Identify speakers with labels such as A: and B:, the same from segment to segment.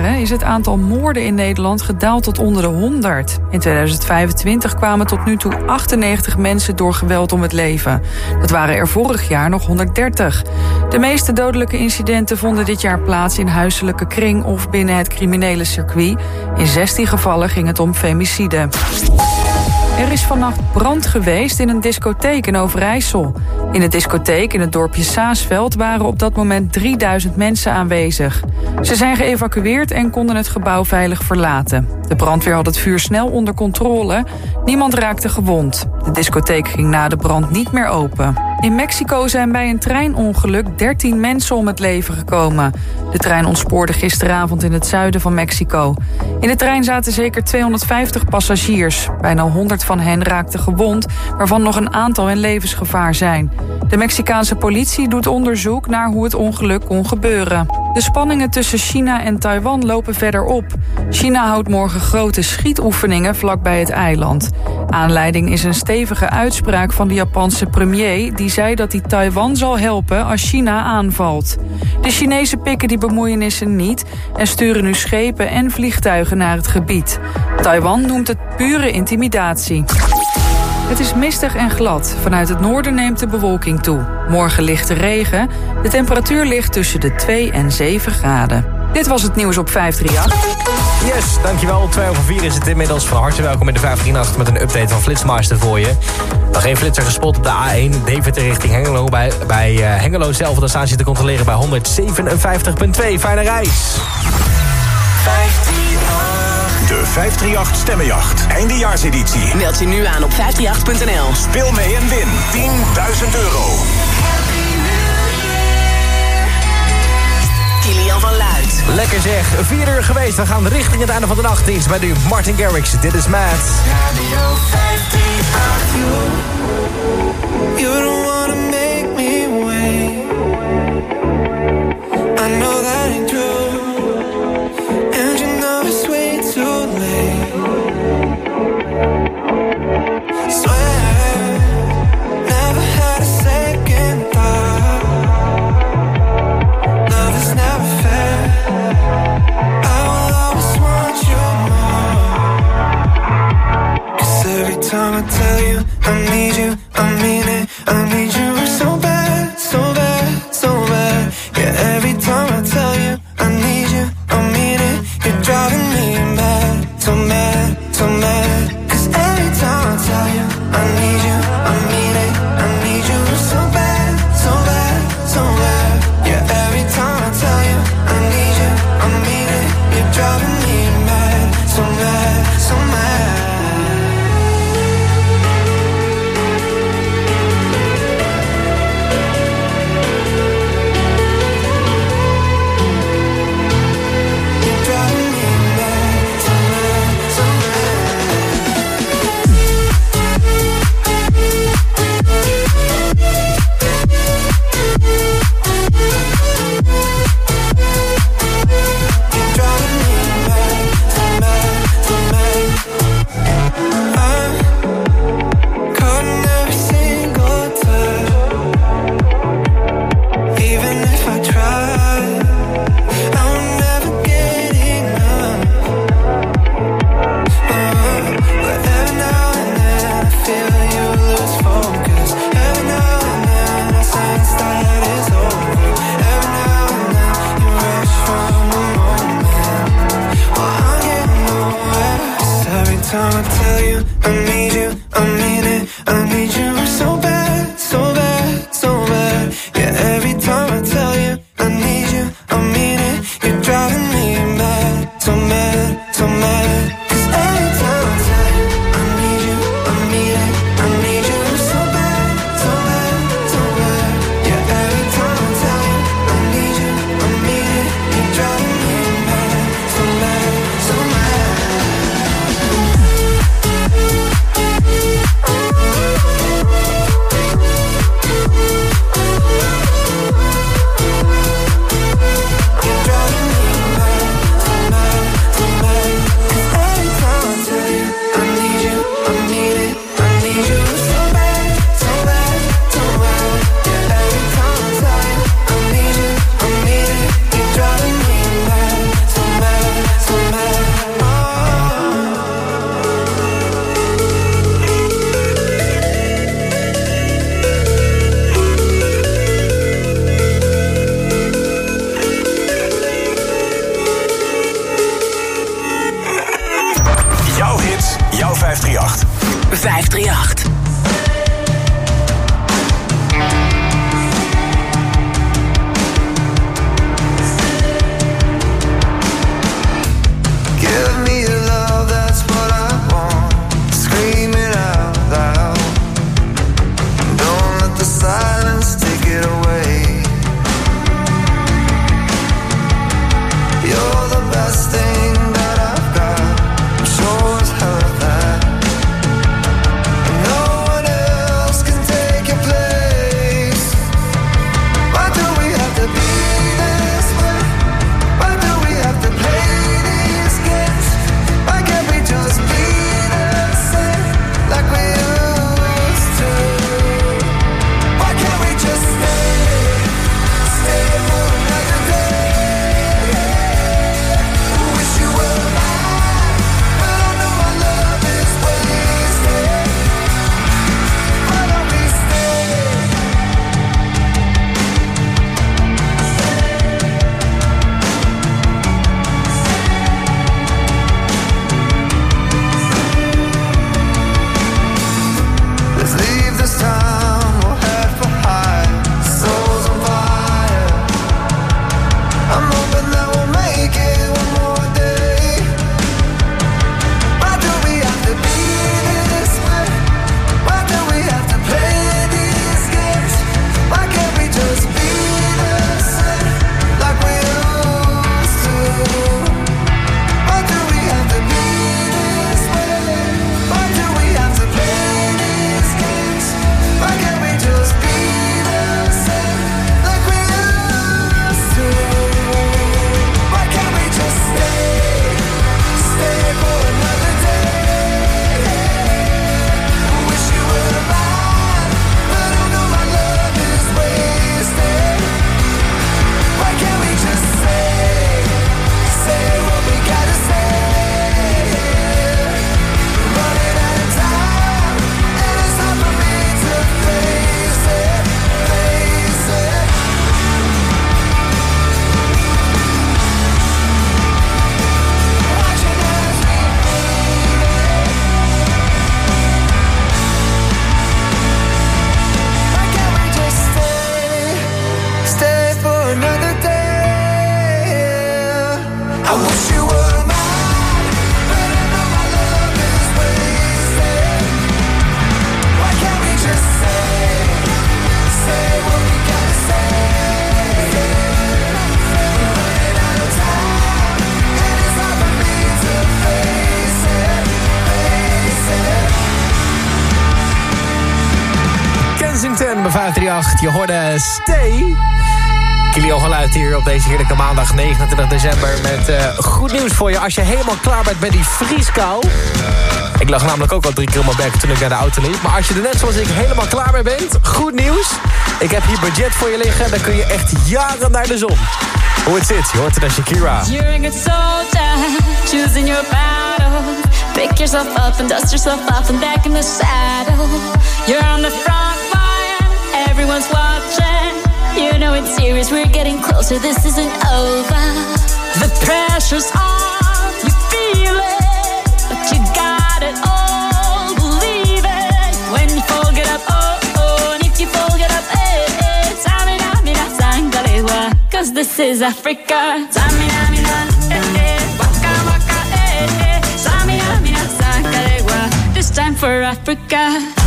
A: is het aantal moorden in Nederland gedaald tot onder de 100. In 2025 kwamen tot nu toe 98 mensen door geweld om het leven. Dat waren er vorig jaar nog 130. De meeste dodelijke incidenten vonden dit jaar plaats in huiselijke kring of binnen het criminele circuit. In 16 gevallen ging het om femicide. Er is vannacht brand geweest in een discotheek in Overijssel. In de discotheek in het dorpje Saasveld waren op dat moment 3000 mensen aanwezig. Ze zijn geëvacueerd en konden het gebouw veilig verlaten. De brandweer had het vuur snel onder controle. Niemand raakte gewond. De discotheek ging na de brand niet meer open. In Mexico zijn bij een treinongeluk 13 mensen om het leven gekomen. De trein ontspoorde gisteravond in het zuiden van Mexico. In de trein zaten zeker 250 passagiers. Bijna 100 van hen raakten gewond, waarvan nog een aantal in levensgevaar zijn. De Mexicaanse politie doet onderzoek naar hoe het ongeluk kon gebeuren. De spanningen tussen China en Taiwan lopen verder op. China houdt morgen grote schietoefeningen vlakbij het eiland. Aanleiding is een stevige uitspraak van de Japanse premier... die zei dat hij Taiwan zal helpen als China aanvalt. De Chinezen pikken die bemoeienissen niet... en sturen nu schepen en vliegtuigen naar het gebied. Taiwan noemt het pure intimidatie. Het is mistig en glad. Vanuit het noorden neemt de bewolking toe. Morgen lichte regen. De temperatuur ligt tussen de 2 en 7 graden. Dit was het nieuws op 538.
B: Yes, dankjewel. 2 over 4 is het inmiddels. Van harte welkom in de 538 met een update van Flitsmaster voor je. Nog geen flitser gespot op de A1. Deventer richting Hengelo. Bij, bij uh, Hengelo zelf, daar staan ze te controleren bij 157.2. Fijne reis.
C: 538. De 538 Stemmenjacht. Eindejaarseditie.
D: Meld je nu aan op 538.nl.
C: Speel mee en win 10.000 euro.
D: Kilian van Luid.
B: Lekker zeg, 4 uur geweest. We gaan richting het einde van de nachtdienst bij nu Martin Garrix. Dit is Matt.
E: Radio 538. You don't wanna
B: Je hoorde Stay. Kilio geluid hier op deze heerlijke maandag 29 december... met eh, goed nieuws voor je als je helemaal klaar bent met die vrieskou. Ik lag namelijk ook al drie keer op mijn bek toen ik naar de auto liep. Maar als je er net zoals ik helemaal klaar mee bent, goed nieuws. Ik heb hier budget voor je liggen dan kun je echt jaren naar de zon. Hoe het zit, je hoort het als Shakira.
F: During a so time, choosing your battle. Pick yourself up and dust yourself off and back in the saddle. You're on the front everyone's watching. You know it's serious, we're getting closer, this isn't over. The pressure's on, you feel it, but you got it all, believe it. When you fold it up, oh, oh, and if you fold it up, eh, eh, Samina, mina, sangalewa, cause this is Africa. Samina, mina, eh, eh, eh, eh this time for Africa.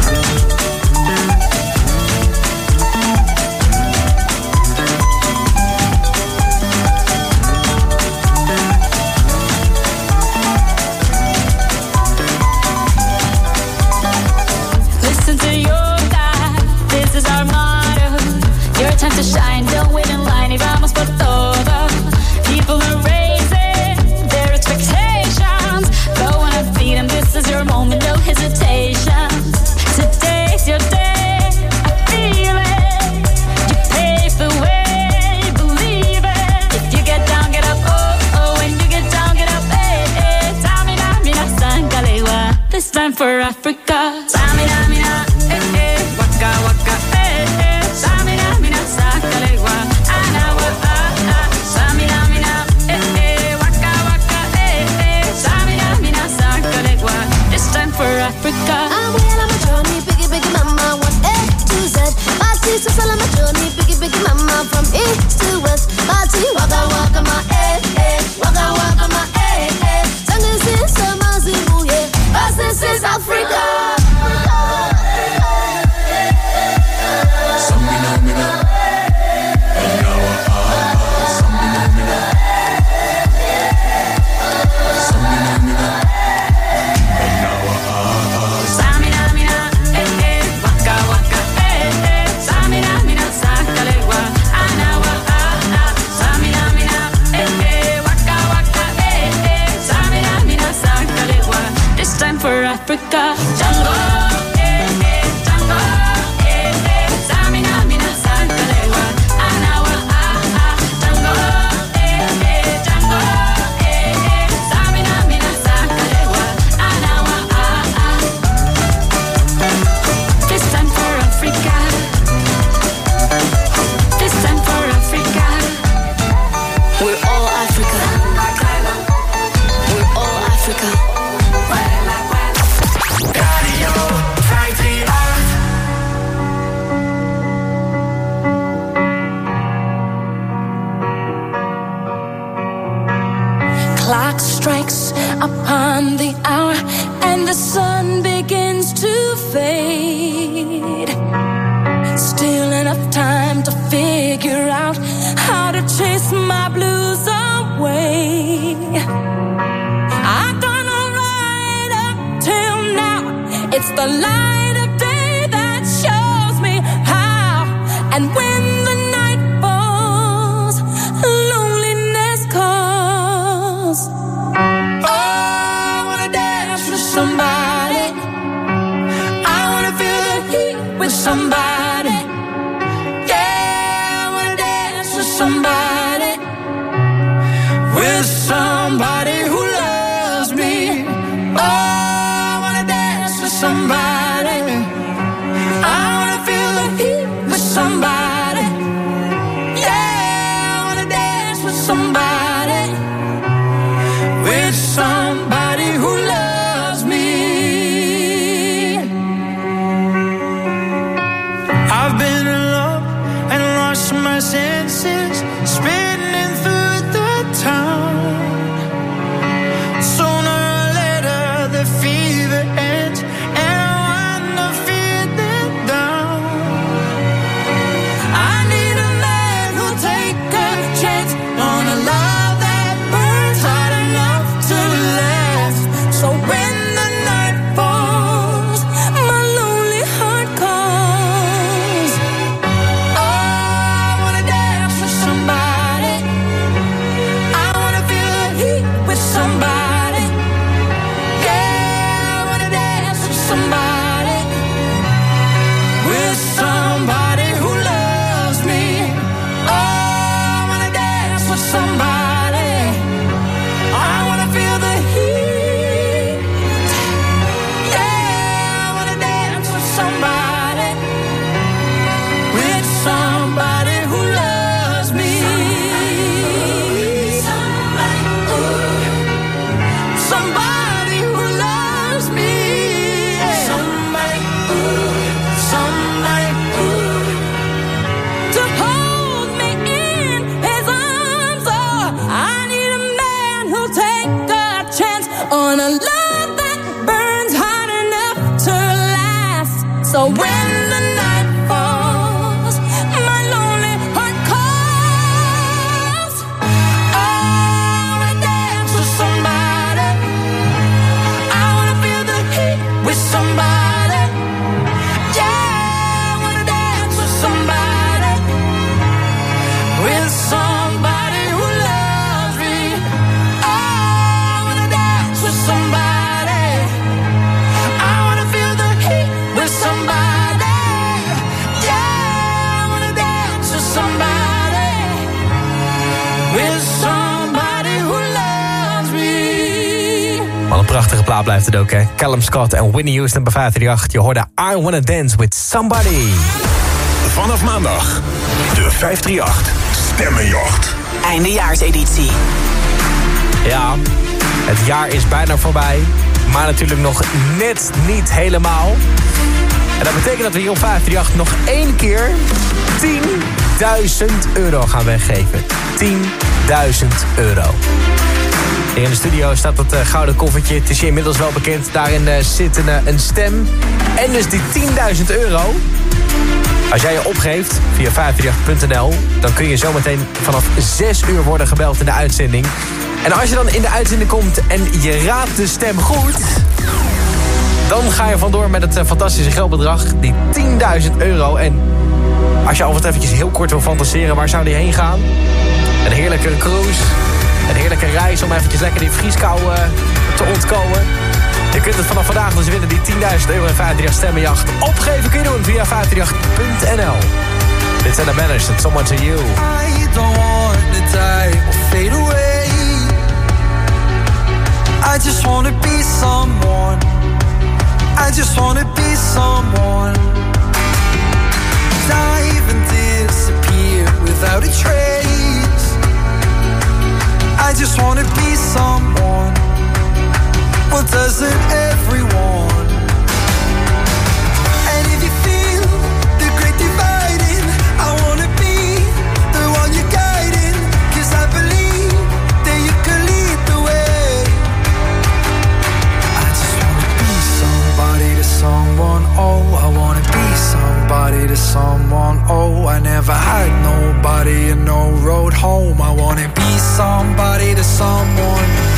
B: blijft het ook, hè. Callum Scott en Winnie Houston bij 538. Je hoorde I Wanna Dance With Somebody.
C: Vanaf maandag, de 538 Stemmenjacht.
D: Eindejaarseditie.
B: Ja, het jaar is bijna voorbij. Maar natuurlijk nog net niet helemaal. En dat betekent dat we hier op 538 nog één keer 10.000 euro gaan weggeven. 10.000 euro. Hier in de studio staat dat eh, gouden koffertje. Het is inmiddels wel bekend. Daarin eh, zit een, eh, een stem. En dus die 10.000 euro. Als jij je opgeeft via 538.nl... dan kun je zometeen vanaf 6 uur worden gebeld in de uitzending. En als je dan in de uitzending komt en je raadt de stem goed... dan ga je vandoor met het fantastische geldbedrag. Die 10.000 euro. En als je alvast eventjes heel kort wil fantaseren... waar zou die heen gaan? Een heerlijke cruise. Een heerlijke reis om eventjes lekker die vrieskou eh, te ontkomen. Je kunt het vanaf vandaag dus winnen, die 10.000 euro en 538 stemmenjacht. Opgeven kun je doen via 538.nl. Dit zijn de Banners, and Someone to You.
G: I don't want to die or fade away. I just wanna be someone. I just wanna be someone. Dive and disappear without a trace. I just wanna be someone. Well, doesn't everyone? And if you feel the great dividing, I wanna be the one you're guiding. 'Cause I believe that you can lead the way. I just wanna be somebody to someone. Oh, I be somebody to someone. Oh, I never had nobody and no road home. I wanna be somebody to someone.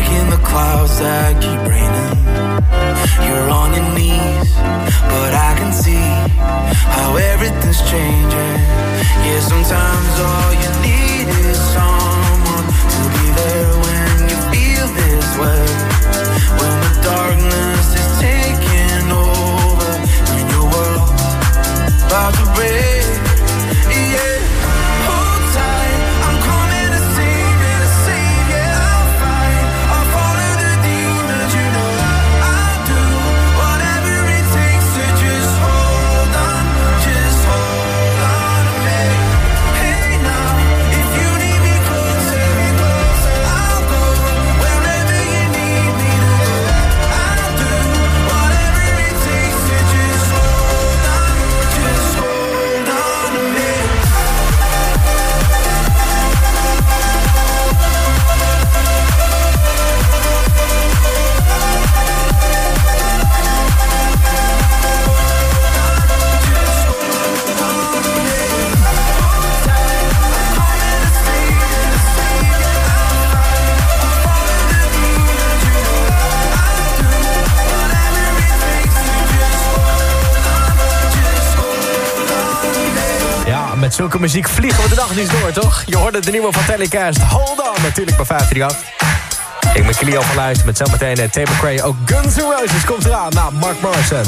G: Making the clouds that keep raining. You're on your knees, but I can see how everything's changing. Yeah, sometimes all you need is someone to be there when you feel this way. When the darkness is taking over and your world's about to break.
B: Zulke muziek vliegen we de dag niet door, toch? Je hoorde de nieuwe van Telecast. Hold on, natuurlijk bij 538. Ik ben Kilian van Luijs met zometeen uh, Tabor Cray. Ook Guns N' Roses komt eraan na Mark Morrison.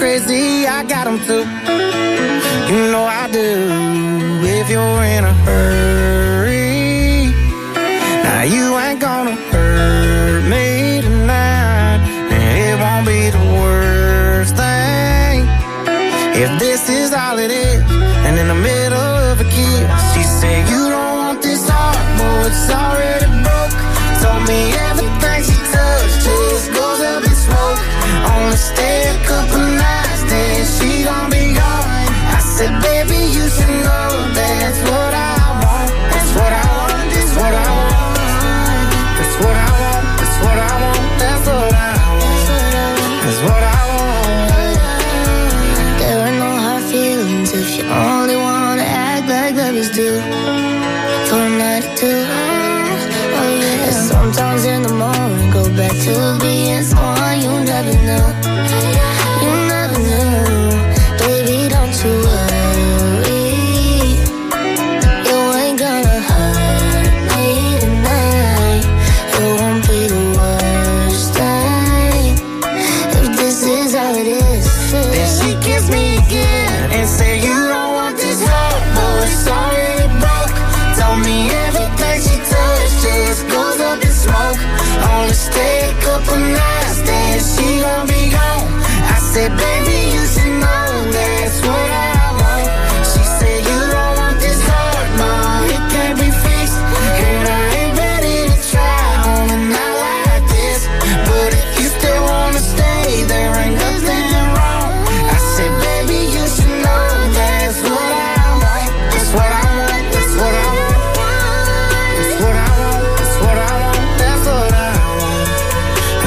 H: Crazy. I got them too. You know I do. If you're in a hurry, now you ain't gonna hurt me tonight. And it won't be the worst thing if this is all it is. And in the middle of a kiss, she said, You don't want this heart, boy, it's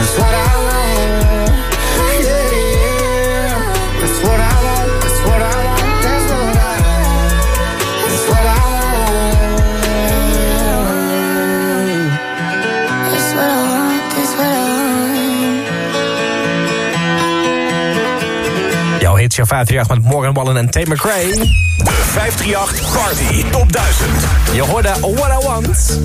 H: That's what I want.
I: Yeah,
H: yeah. That's what I want. That's what I want. That's what I want. That's what I want.
I: That's what I want, that's what I want.
B: Jouw hits, jouw 538 met Morgan Wallen en Tate McRae.
C: De 538 Party Top 1000.
B: Je hoorde What I Want.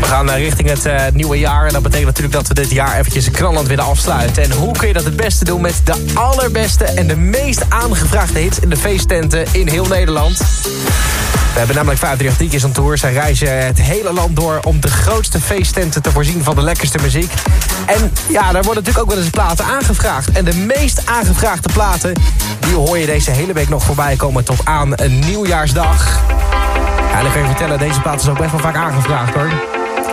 B: We gaan eh, richting het eh, nieuwe jaar. En dat betekent natuurlijk dat we dit jaar eventjes een knallend willen afsluiten. En hoe kun je dat het beste doen met de allerbeste en de meest aangevraagde hits in de feesttenten in heel Nederland? We hebben namelijk 538 DJ's on tour. Zij reizen het hele land door om de grootste feesttenten te voorzien van de lekkerste muziek. En ja, daar worden natuurlijk ook wel eens platen aangevraagd. En de meest aangevraagde platen, die hoor je deze hele week nog voorbij komen tot aan een nieuwjaarsdag. Ja, en dan kan je vertellen, deze plaat is ook best wel vaak aangevraagd hoor.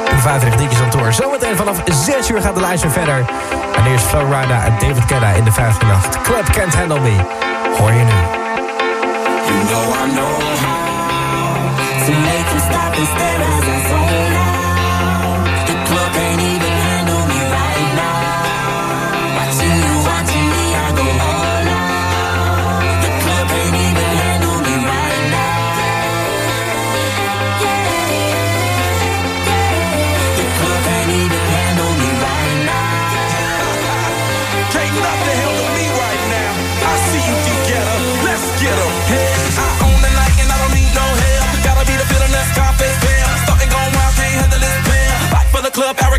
B: De 538 DJ's on tour. Zometeen vanaf 6 uur gaat de lijst weer verder. En eerst Flowrider en David Kedda in de 538. Club Can't Handle Me. Hoor je nu.
G: You know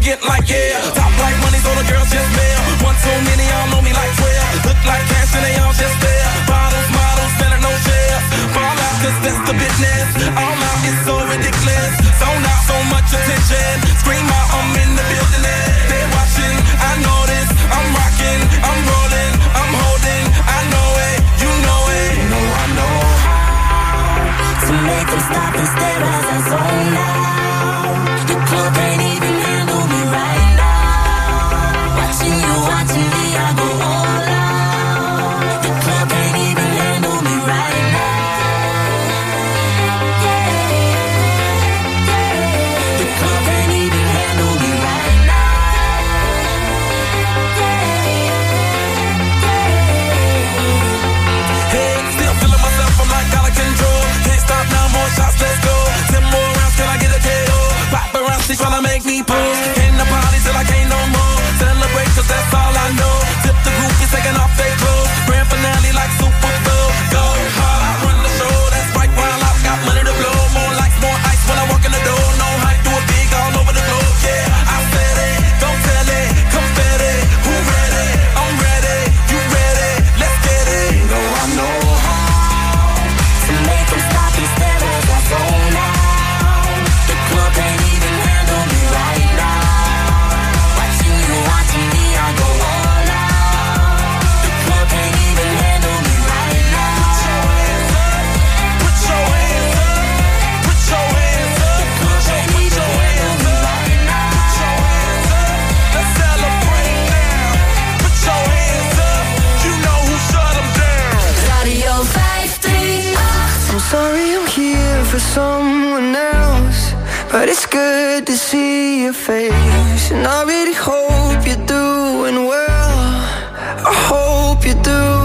J: arrogant like yeah. Top like money, so the girls just mail. One too many, y'all
K: But it's good to see your face And I really hope you're doing well I hope you're doing.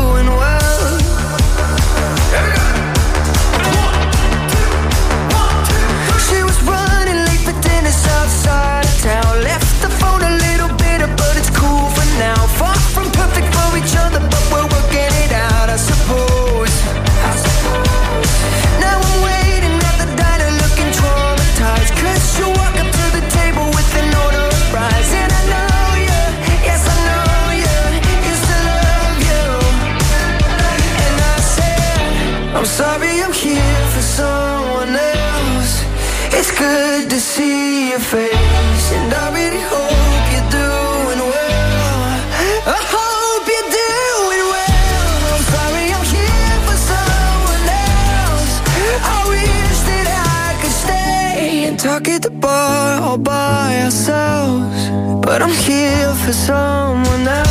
K: But I'm here for someone else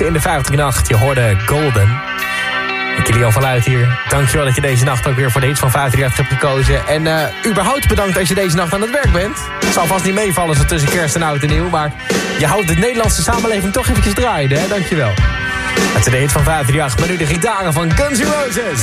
B: In de 50 nacht. Je hoorde Golden. Ik Kilian van Luit hier. Dankjewel dat je deze nacht ook weer voor de hits van 538 hebt gekozen. En eh, überhaupt bedankt als je deze nacht aan het werk bent. Het zal vast niet meevallen zo tussen kerst en oud en nieuw. Maar je houdt de Nederlandse samenleving toch eventjes draaiende, hè? Dankjewel. Het zijn de hits van 538, maar nu de gitaren van Guns N' Roses.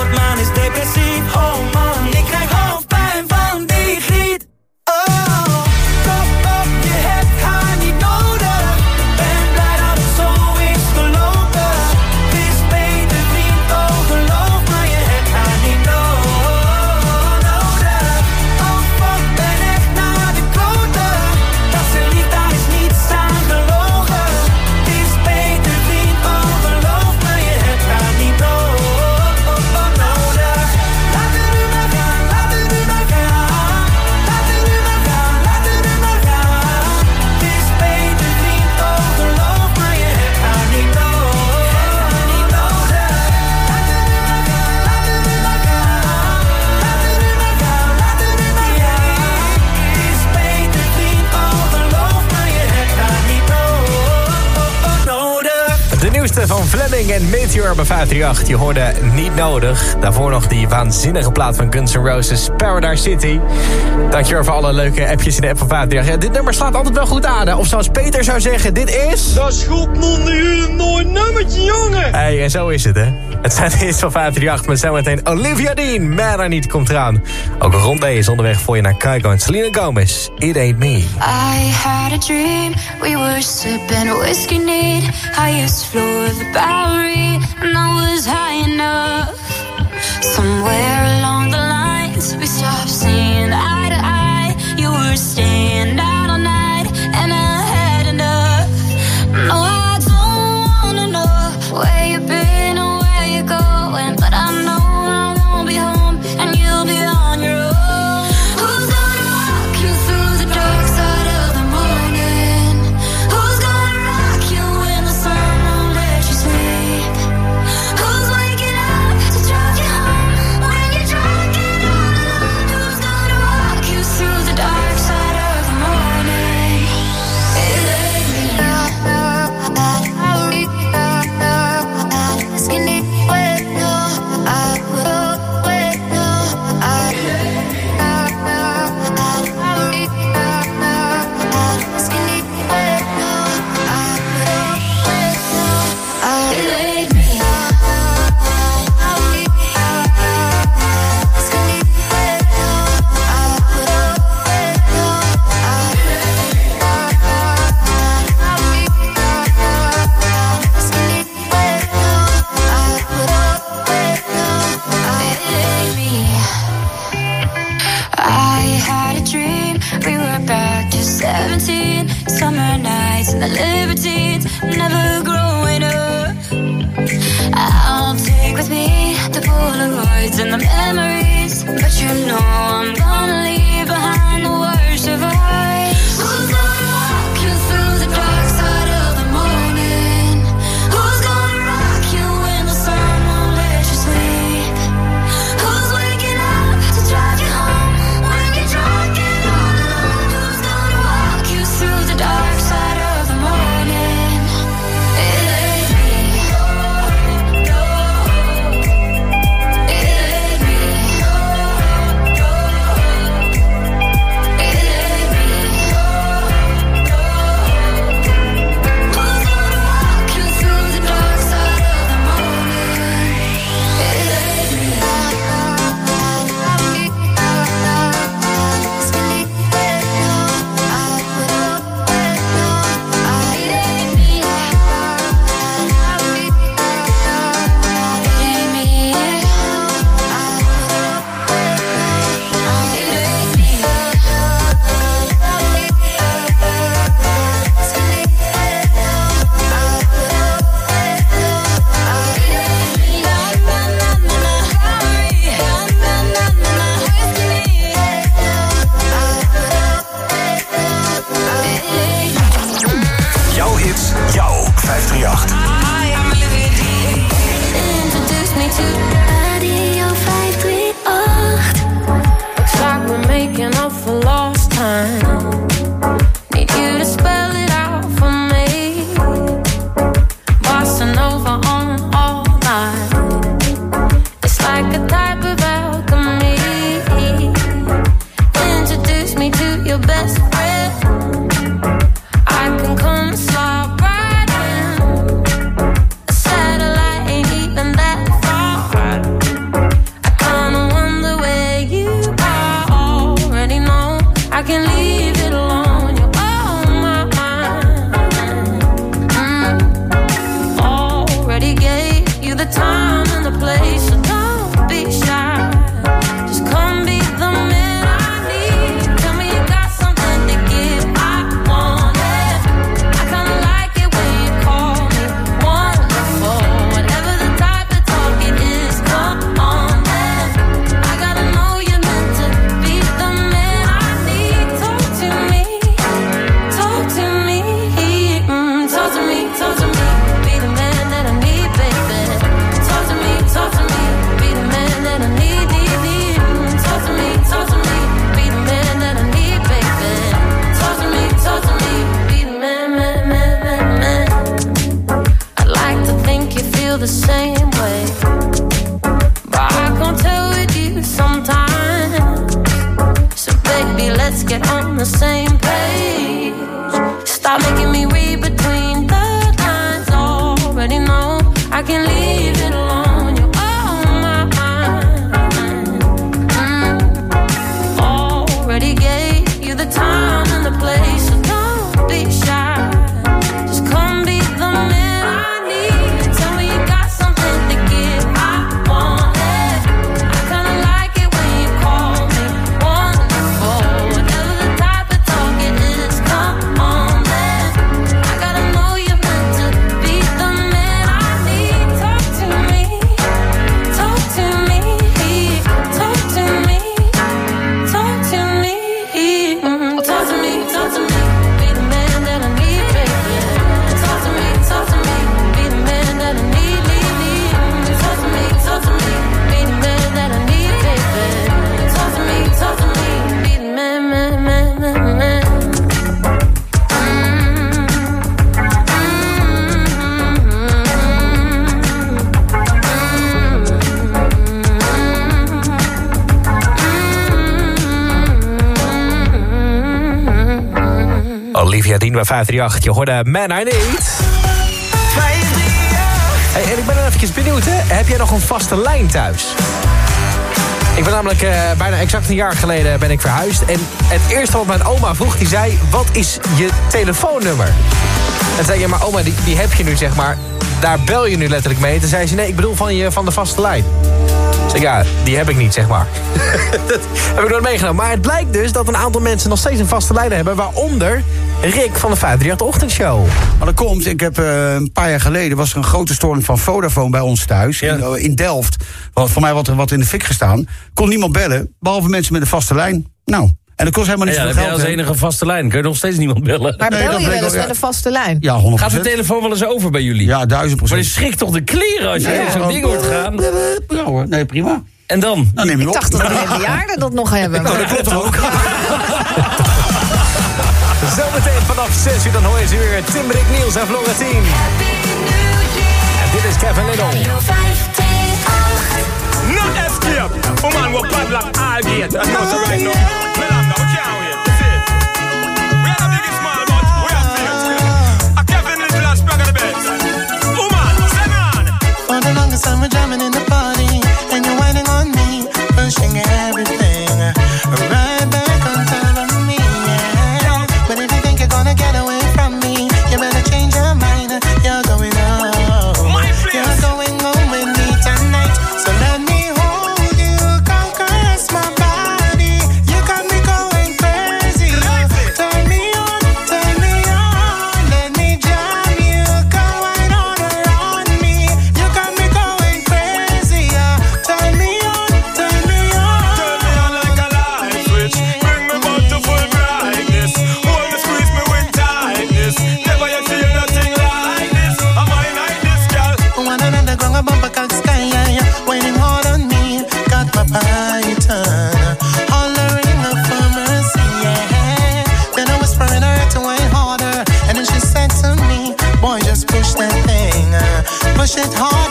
G: Ik word manisch depressief, oh man Ik
B: Meteor bij 538. Je hoorde niet nodig. Daarvoor nog die waanzinnige plaat van Guns N' Roses, Paradise City. Dankjewel voor alle leuke appjes in de app van 538. Ja, dit nummer slaat altijd wel goed aan. hè? Of zoals Peter zou zeggen, dit is...
L: Dat is goed nog een mooi nummertje, jongen.
B: Hey, en zo is het, hè. Het zijn de hits van 538 met zometeen Olivia Dean. Man, I Need komt eraan. Ook Ron D is onderweg voor je naar Kygo en Selena Gomez. It Ain't Me.
K: I had a dream, we were sipping whiskey neat, highest floor of the Bowery, and I was high enough. Somewhere along the lines, we stopped seeing eye to eye. You were staying
M: 538.
B: Je hoorde Man I Need. Hey, en ik ben er eventjes benieuwd, hè. Heb jij nog een vaste lijn thuis? Ik ben namelijk eh, bijna exact een jaar geleden ben ik verhuisd. En het eerste wat mijn oma vroeg, die zei... Wat is je telefoonnummer? En zei je, maar oma, die, die heb je nu, zeg maar. Daar bel je nu letterlijk mee. Toen zei ze, nee, ik bedoel van, je, van de vaste lijn. Ik zei, ja, die heb ik niet, zeg maar. dat heb ik nooit meegenomen. Maar het blijkt dus dat een aantal mensen nog steeds een vaste lijn hebben. Waaronder Rick van de 538 Ochtendshow.
N: Maar dat komt, ik heb eh, een paar jaar geleden... was er een grote storing van Vodafone bij ons thuis. In, eh, in Delft. Wat, voor mij wat er wat in de fik gestaan. Kon niemand bellen, behalve mensen met een vaste lijn. Nou, en dat kost helemaal niet
O: Ja, dan
N: zoveel
O: heb jij
N: geld.
O: als enige vaste lijn. Kun je nog steeds niemand bellen.
P: Maar bel je wel eens
N: wel,
P: met
N: ja.
P: een vaste lijn?
N: Ja, 100%.
O: Gaat de telefoon wel eens over bij jullie?
N: Ja, duizend
O: Maar je schrikt toch de kleren als je
N: Ja,
O: op zo'n ding hoort gaan?
N: Ja hoor, nee, prima.
O: En dan?
N: Dan neem je
P: Ik
N: op.
P: dacht dat bejaarden dat nog hebben.
N: Nou, dat klopt ook.
B: Zometeen vanaf 6 uur dan hoor je ze weer Timberik Niels en Florentine. En dit is Kevin Little.
L: No escape. Woman will padlock all gate. That's what's right now.
H: For the longest time we're jamming in the party. And you're whining on me. Pushing everything Hollering for mercy, yeah. Then I whispered her
Q: to harder. And she said to me, Boy, just push that thing. Uh, push it
H: hard."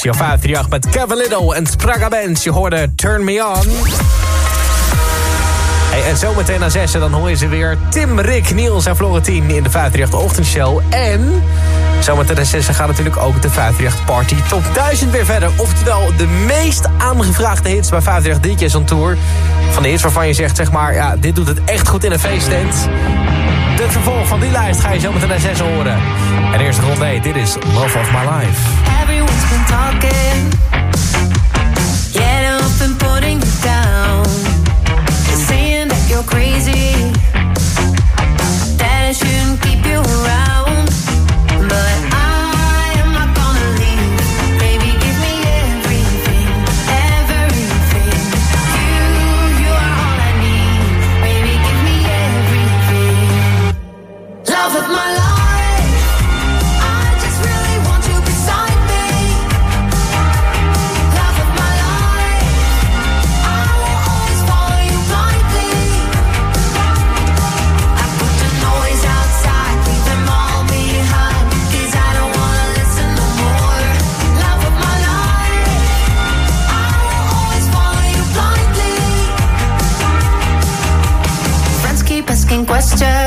H: Ratio 538 met Kevin Little en Spraga Benz. Je hoorde Turn Me On. Hey, en zometeen na 6 dan hoor je ze weer. Tim, Rick, Niels en Florentien in de 538 ochtendshow. En zometeen na zessen gaat natuurlijk ook de 538 party top 1000 weer verder. Oftewel de meest aangevraagde hits bij 538 DJ's on Tour. Van de hits waarvan je zegt, zeg maar, ja, dit doet het echt goed in een feesttent. De vervolg van die lijst ga je zo meteen naar 6 horen. En eerst rond 1, dit is Love of My Life.
K: crazy. question.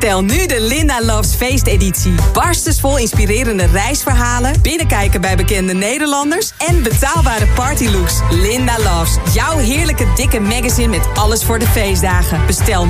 R: Bestel nu de Linda Loves feesteditie. Barstensvol inspirerende reisverhalen, binnenkijken bij bekende Nederlanders en betaalbare partylooks. Linda Loves, jouw heerlijke dikke magazine met alles voor de feestdagen. Bestel nu